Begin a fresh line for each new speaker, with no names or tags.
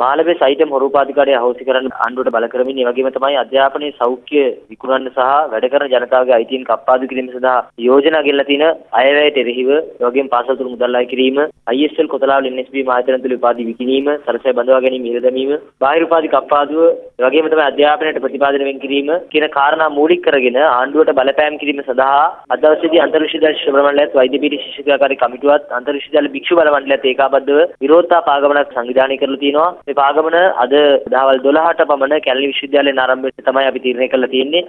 මාළඹේ සයිටම් හොරු උපාධිකාරිය අහෝසි කරන්න ආණ්ඩුවට බල කරමින් ඒ වගේම තමයි අධ්‍යාපනයේ සෞඛ්‍ය විකුණන්න සහ වැඩ කරන ජනතාවගේ අයිතීන් කප්පාදු කිරීම සඳහා යෝජනා ගෙල්ලා තියෙන අයවැයට එරෙහිව ඒ වගේම පාසල් තුරු මුදල් අය කිරීම ISL කොතලාවල NSB මායතන තුළ උපාධි විකිණීම සරසය බඳවා ගැනීම ඉර දැමීම බාහිර උපාධි කප්පාදුව ඒ වගේම තමයි අධ්‍යාපනයට ප්‍රතිපාදන වෙන් කිරීම කියන කාරණා මූලික කරගෙන ආණ්ඩුවට බලපෑම් කිරීම සඳහා අද දවසේදී අන්තර් විශ්වවිද්‍යාල ශිෂ්‍ය මණ්ඩලයත් වෛද්‍ය පීඨ ශිෂ්‍යකාරී කමිටුවත් අන්තර් විශ්වවිද්‍යාල භික්ෂු බල මණ්ඩලයත් ඒකාබද්ධව විරෝධතා පාගමනක් සංවිධානය කරලා තියෙනවා. මේ පාගමන අද දහවල් 12ට පමණ කැලණි විශ්වවිද්‍යාලයෙන් ආරම්භ වෙන්න තමයි අපි තීරණය කරලා තියෙන්නේ.